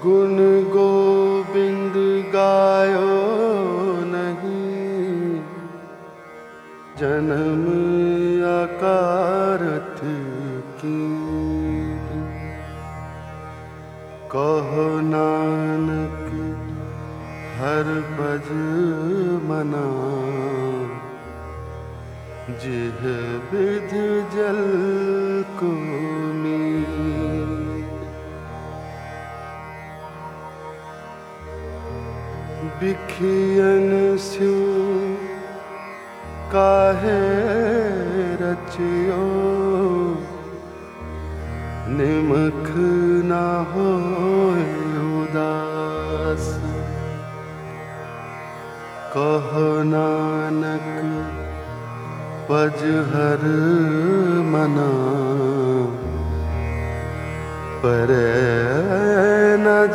गुण गोविंद गायो नहीं। जन्म अकारथ की। कहो नानक, हर बज मना। जिह विध जल को काहे रचियो? निमख ना हो उदास। कह नानक पजहर मना। पर न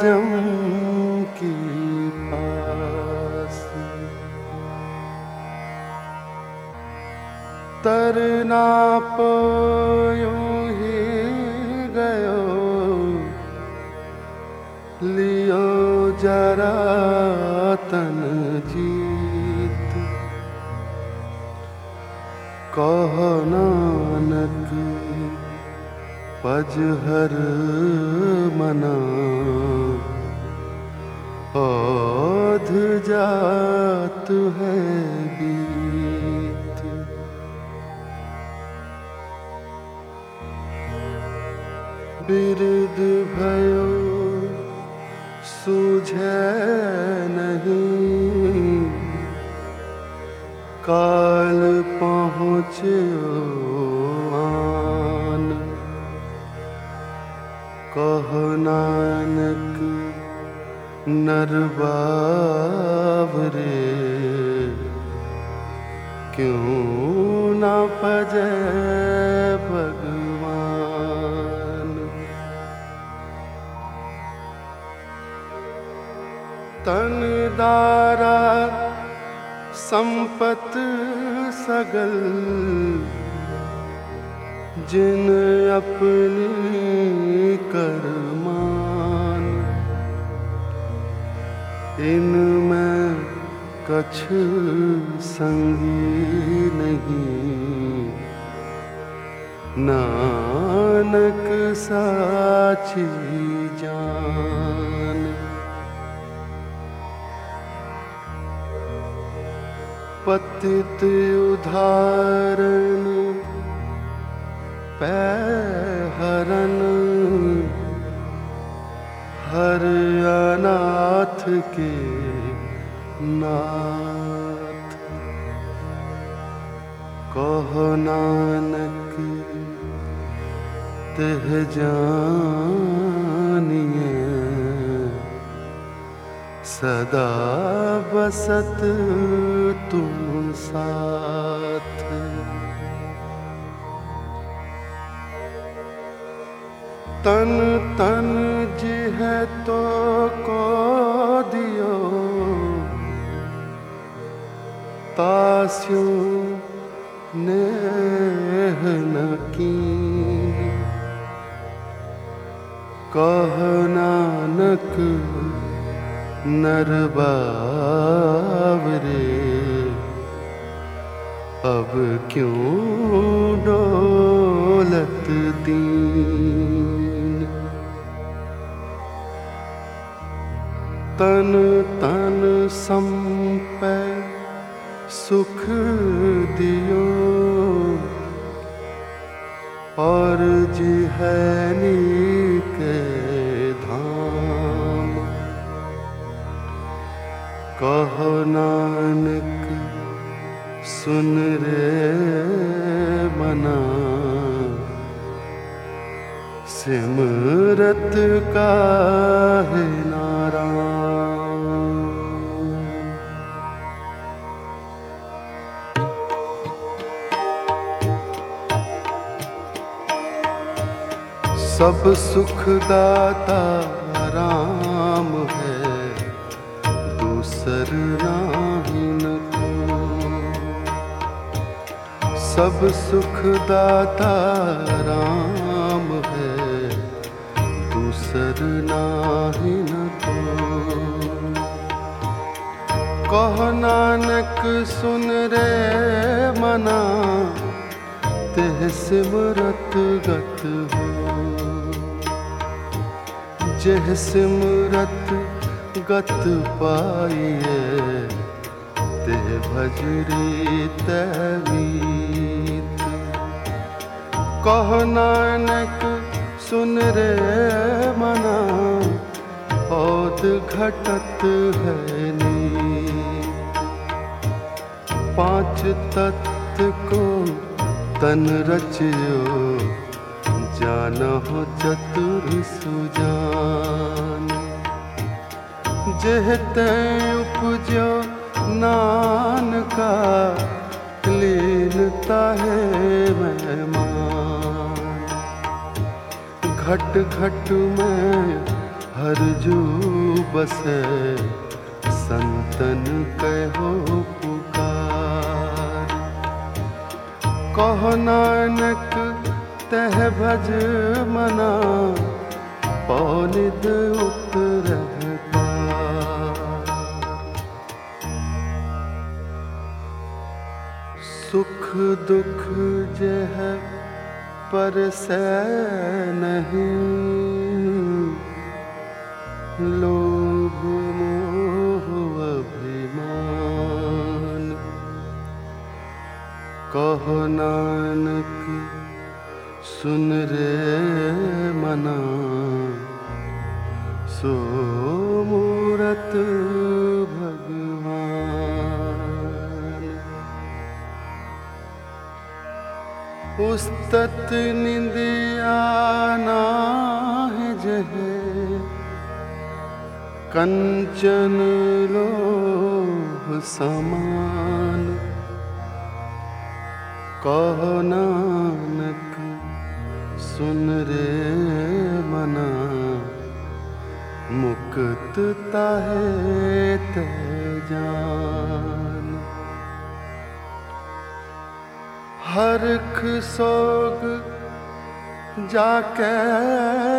तरना पयो ही गयो। लियो जरा तन जीत। कह नानक, पजहर मना। ओध जात है बिरद भयो सूझे नहीं। काल पहुँचो आन। कह नानक नरबावरे क्यों न पजे तन दारा संपत सगल जिन अपनी करमान इनमें कछ संगी नहीं। नानक साची जान। पतित उदाहरण पैहरन हर अनाथ के नाथ। कह नानक तह जानिए सदा बसत तुम साथ। तन तन जी है तो को दियो। तास्यु नेह न की। कह नानक नरबावरे। अब क्यों डोलत दीन? तन तन संप सुख दियो। और जिहनी के धाम। कहो नानक सुन रे मना। सिमरत का है नारायण। सब सुख दाता राम है। दूसर सब सुख दाता राम है, दूसर नाहिन को कह नानक, सुन रे मना, तेह सिमरत गत हो। जह सिमरत गत पाइए ते भजरी तमीत कह नानक, सुन रे मना, औद घटत है नी। पाँच तत्व को तन रचियो जान हो चतुर सुजान। जेहते उपजो नान का लीनता है घट घट में हर जू बसे, संतन कहो पुकार। कहो नानक, तह भज मना पौनिद उतरता सुख दुख जह पर से नहीं। लोभ मोह अभिमान। कहो नानक सुन रे मना। सो मूरत उस्तत निंदियाना है जहे कंचन लोह समान। कहो नानक, सुन रे मना मुक्त ताहे ते जान। हरख सोग जाके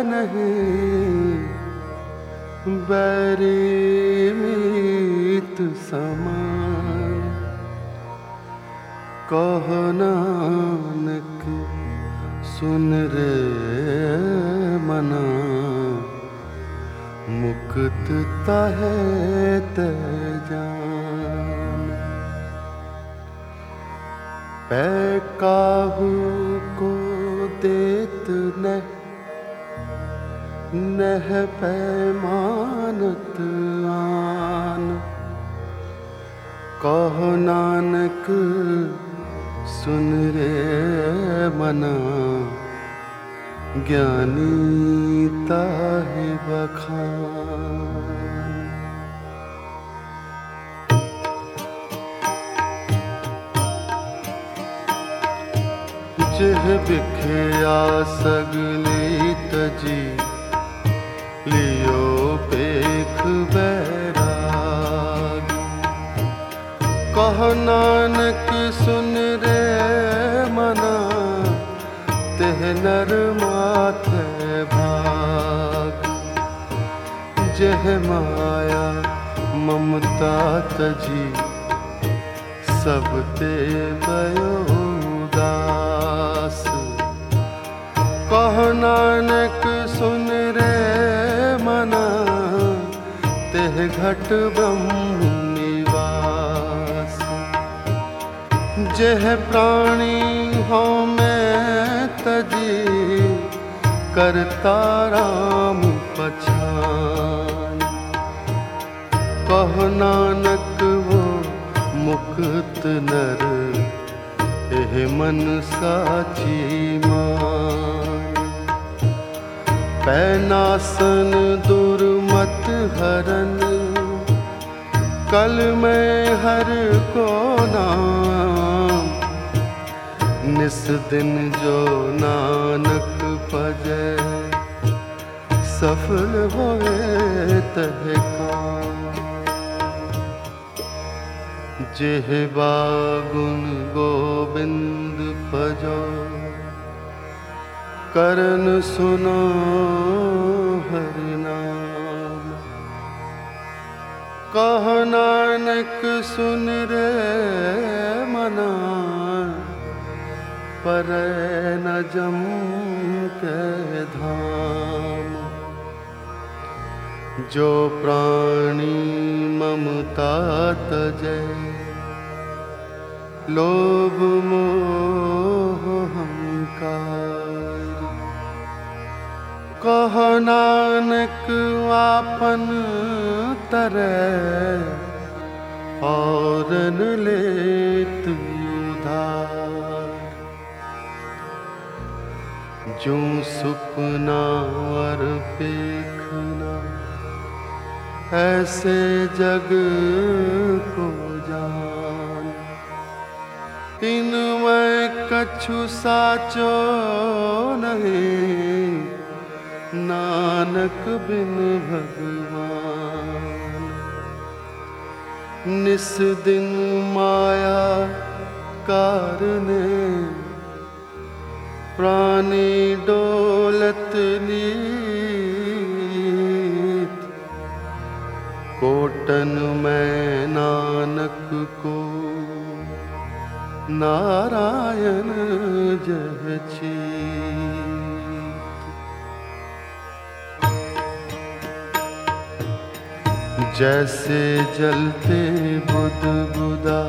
नहीं। बैरी मीत समान कह नानक, सुन रे मना। मुक्त तहे ते काहू को देत न नह पैमानत आन। कहो नानक, सुन रे मना ज्ञानी ताहि बखान। जिह बिखया सगली तजी लियो पेख बैराग कह नानक सुन रे मना तेह नर माथे भाग जह माया ममता तजी सब ते भयो कह नानक, सुन रे मना। तेह घट ब्रह्म निवास। जह प्राणी हो मैं तजी, करता राम पछान। कह नानक, वो मुक्त नर, एह मन साची पैनासन दुर्मत हरन, कल में हर को नाम। निस दिन जो नानक पजै सफल होए तह जेह बागुन गोविंद भजो करन सुनो हर नाम। कह नानक सुन रे मना, पर न जम के धाम। जो प्राणी ममता तजय, लोभ मोह हंकार। कह नानक आपन तरह, और उधार। जो सुपना और देखना, ऐसे जग को जान। इनमें कछु साचो नहीं नानक बिन भगवान। निस दिन माया कारने प्राणी डोलत नीत। कोटन में नानक को नारायण जहची जैसे जलते बुद बुदा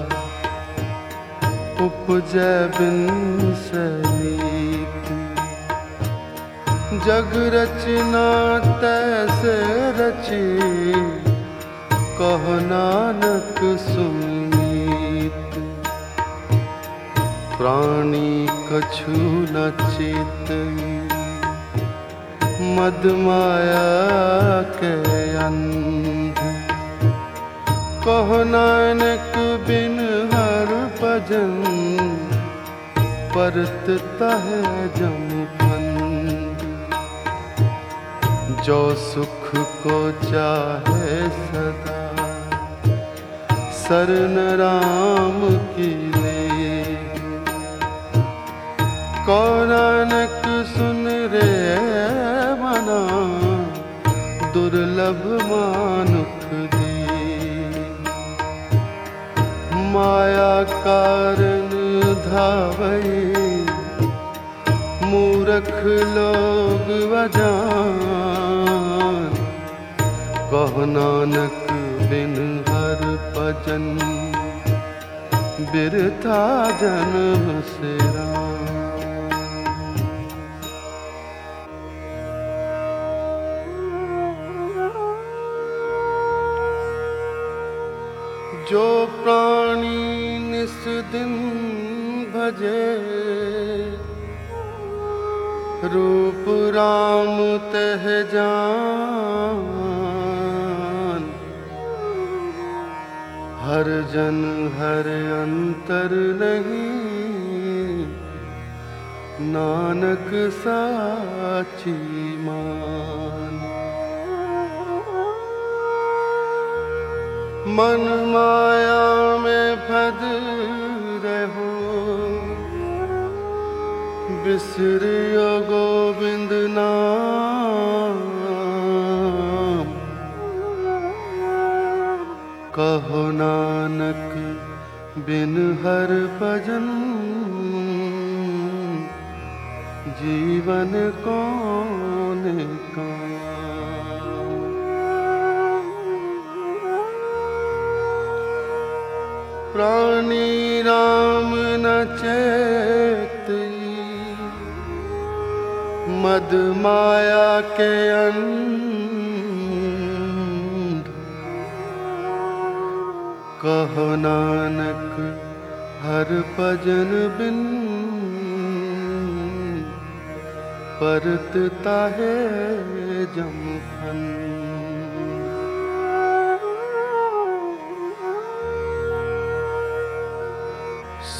उपजय सलीक जग रचना तैसे रची, कह नानक सुमीत। प्राणी कछु न चेत, मद माया के अंध कह नानक बिन हर भजन, परतता है जम फंद जो सुख को चाहे सदा, शरण राम की ले। को नानक, सुन रे मना, दुर्लभ मानुख माया कारण धावई। मूर्ख लोग वजान। कह नानक बिन हर भजन बिरथा जन्म से जो प्राणी निस दिन भजे, रूप राम तह जान। हर जन, हर अंतर नहीं, नानक साची मान मन माया में फद रहो। बिसरियो गोविंद नाम। कहो नानक बिन हर भजन। जीवन कौन काम प्राणी राम न चेत मद माया के अंध। कहो नानक, हर भजन बिन। परतता है जम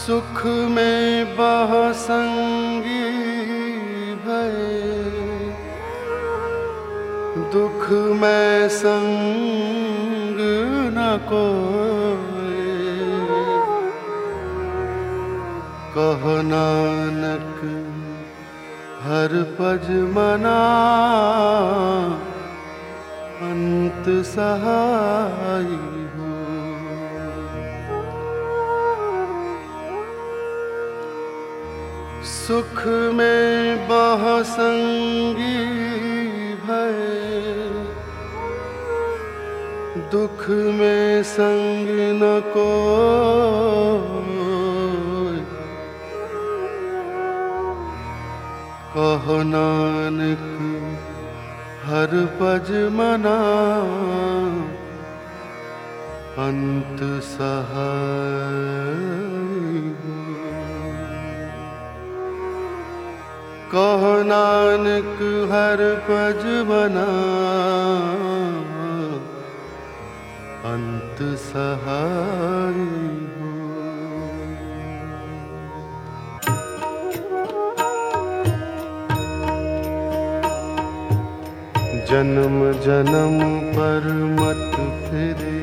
सुख में बह संगी भय। दुख में संग न को कह नानक, हर पज मना, अंत सहाय। सुख में बहसंगी भय। दुख में संग न को कहो नानक, हर पज मना। अंत सहाय कहो नानक हर पज बना। अंत सहाय जन्म जन्म पर मत फिरे।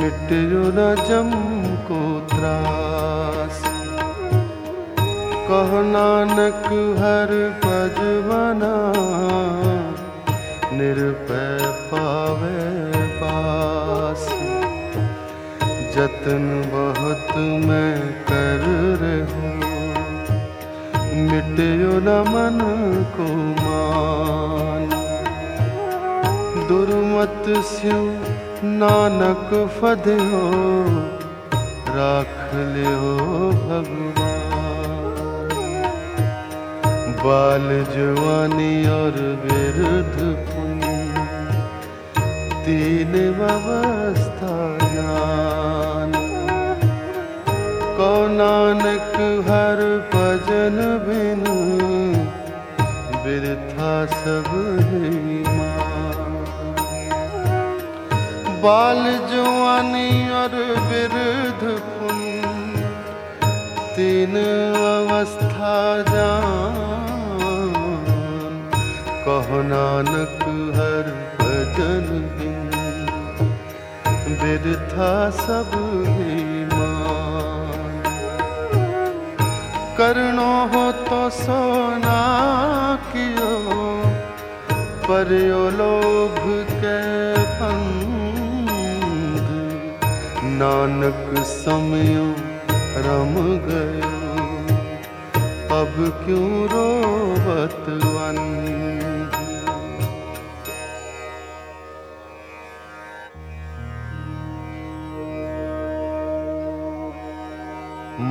मिटियो न जम को त्रास। कह नानक, हर पज बना। निरपय पावे पास। जतन बहुत मैं कर रहूँ। मिटियो न मन को मान। दुर्मत स्यु नानक फदयो राख लियो भगवान। बाल जवानी और विरुद्ध तीन अवस्था ज्ञान। को नानक हर भजन बिन? बिरथा सब बाल जवानी और पुण्य तीन अवस्था जान कहो नानक, हर भजन बिन। बिरथा सब मान। करनो हो तो सोना कियो पर यो लोभ के फंद नानक समयो रम गयो, अब क्यों रोवत अंध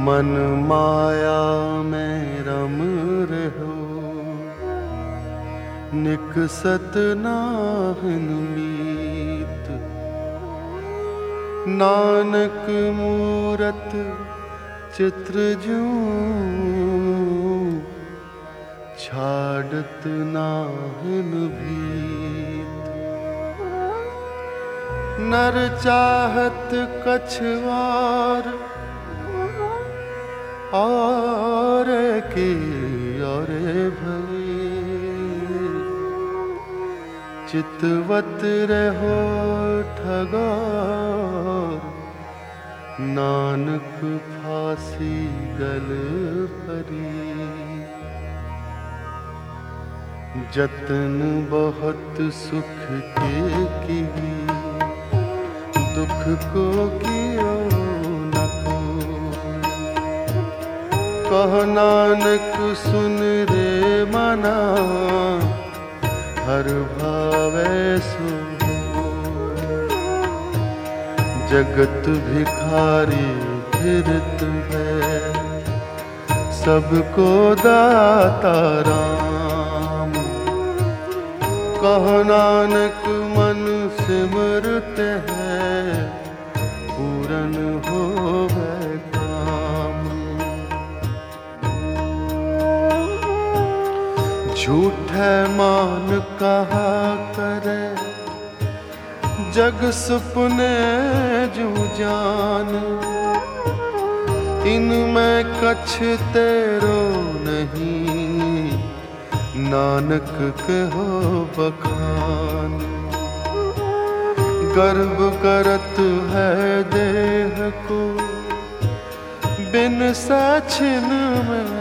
मन माया में रम रहो। निकसत नाहन मीत। नानक मूरत चित्र छाड़त नाहन भीत। नर चाहत कछवार और की और भई। चितवत रहो ठगार, नानक फांसी गल परी। जतन बहुत सुख के की, दुख को कियो कह नानक, सुन रे मना। हर भावे सो जगत भिखारी फिरत है। सबको दाता राम। कह नानक, मन सिमरत है। झूठ मान कहा करे। जग सुपने जू जान। इनमें कछ तेरो नहीं। नानक के हो बखान। गर्व करत है देह को। बिन साछिन में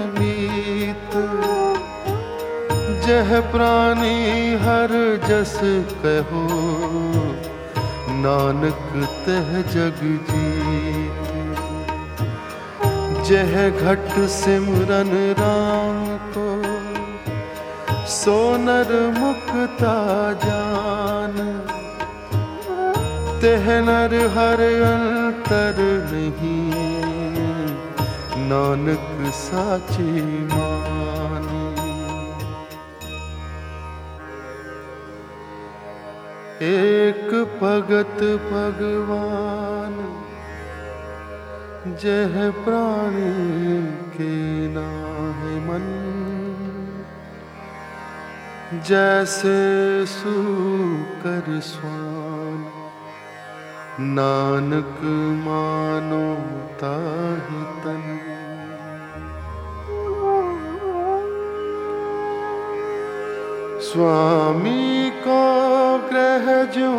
जह प्राणी हर जस कहो, नानक तह जग जी जह घट सिमरन राम को, सोनर मुक्ता जान। तेह नर हर अंतर नहीं, नानक साची मानी। एक भगत भगवान, जह प्राणी के नाहे मन। जैसे सुकर स्वान, नानक मानो ताहि तन। स्वामी को ग्रह जो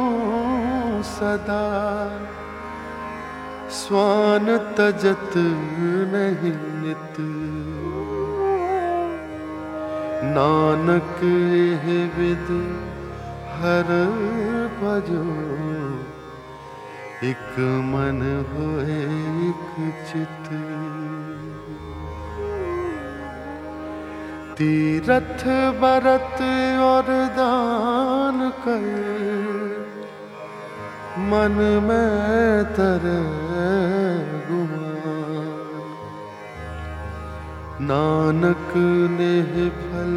सदा स्वान तजत नहीं नित। नानक विद हर भजो। एक मन हो एक चित। तीरथ बरत और दान कर। मन में तर नानक ने फल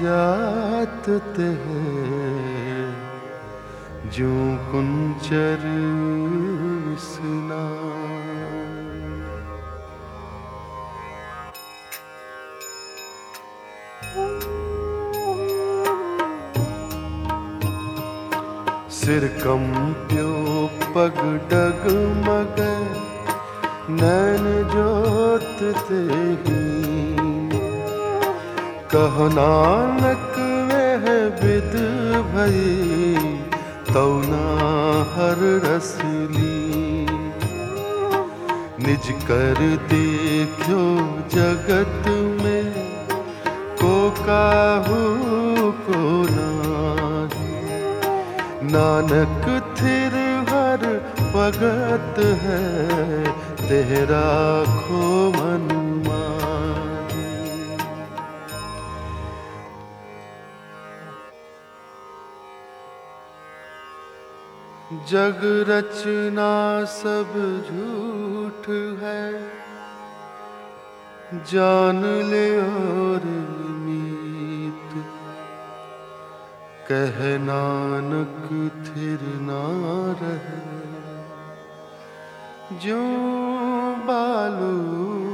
जात ते जो कुंचर स्नान सिर कंप्यो पग डगमग, नैन जोत ते कह नानक वह विद भई तौना हर रसली निज कर देखो जगत में, को काहू को नानक, थिर हर भगत है, तेरा खो मन। जग रचना सब झूठ है, जान ले और कह नानक थिर ना रहे। जो बालू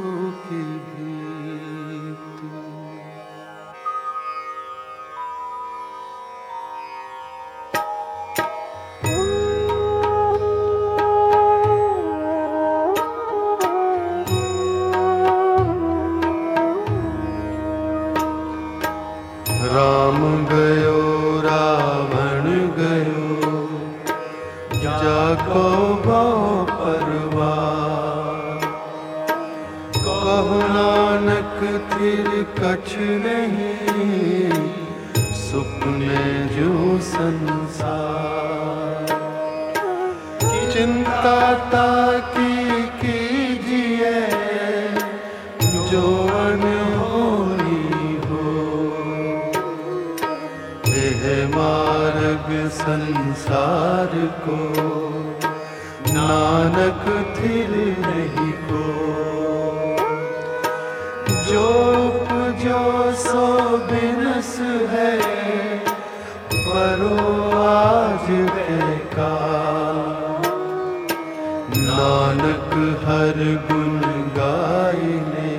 कछ नहीं, सुपने जो संसार। चिंता ताकी कीजिए, जो अनहोनी हो। यह मार्ग संसार को, नानक थिर नहीं। हर गुण गायने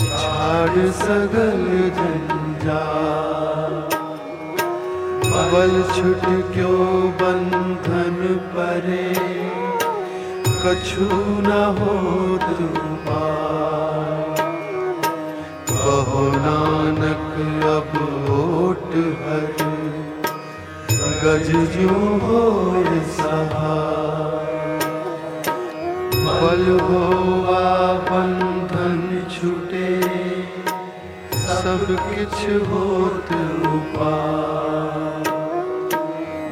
छाड़ सगल जंजाल बल छुट क्यों बंधन परे, कछु न हो कहो नानक अब ओट हर, गज जो हो सहाय बल हो बंधन छूटे, सब किछ होत उपाय।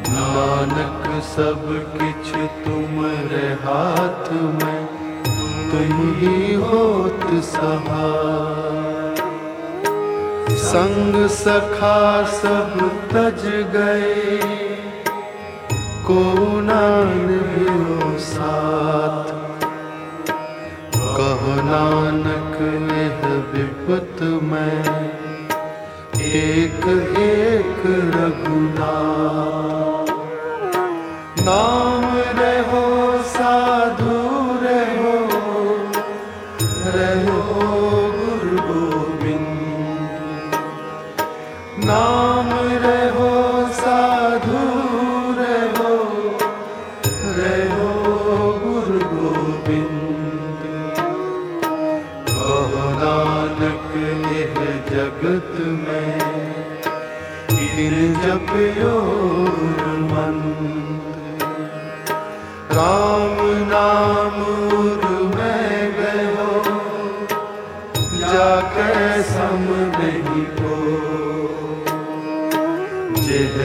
नानक, सब किछ तुमरे हाथ में, तुम ही होत सहाय। संग सखा, सब तज गए, को नान भी साथ। कह नानक यह विपत में एक एक रघुना नाम रहो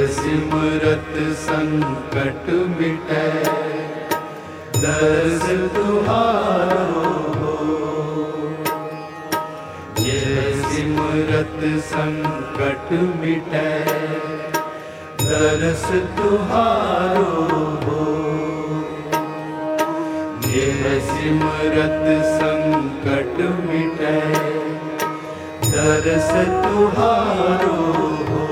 सिमरत संकट मिटे दर्श तुहारो हो। जेह सिमरत संकट मिटे दर्श तुहारो हो सिमरत संकट मिटे दरस तुहारो हो।